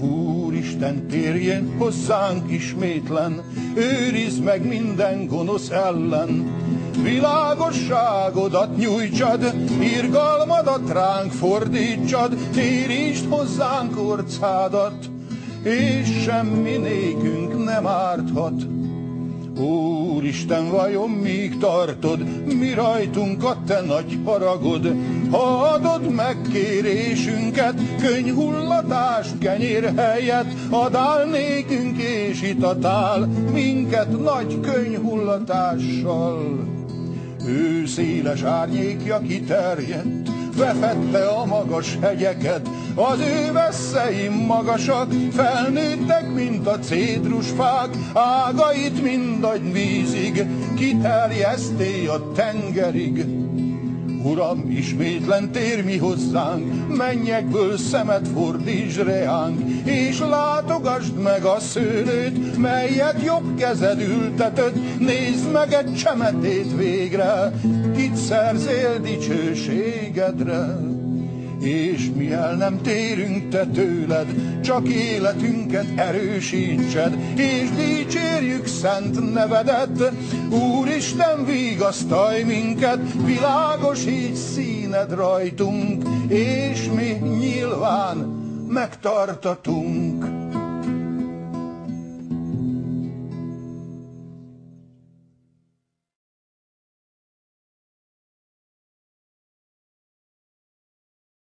Úristen, térjen hozzánk ismétlen, őrizd meg minden gonosz ellen. Világosságodat nyújtsad, irgalmadat ránk fordítsad, térítsd hozzánk orcádat, és semmi nékünk nem árthat. Úristen, vajon míg tartod, mi rajtunk a te nagy haragod? Ha adod megkérésünket, könyhullatást, kenyér helyet, adál nékünk és itatál minket nagy könyhullatással. Ő széles árnyékja kiterjedt, befette a magas hegyeket, az ő veszei magasak, felnőttek, mint a cédrusfák, ágait mind a vízig, kiterjeszté a tengerig. Uram, ismétlen tér mi hozzánk, mennyekből szemet fordíts reánk, és látogasd meg a szőlőt, melyet jobb kezed ültetett, nézd meg egy csemetét végre, kit szerzél dicsőségedre. És mi el nem térünk te tőled, csak életünket erősítsed, és dicsérjük szent nevedet. Úristen, vigasztalj minket, világosíts színed rajtunk, és mi nyilván megtartatunk.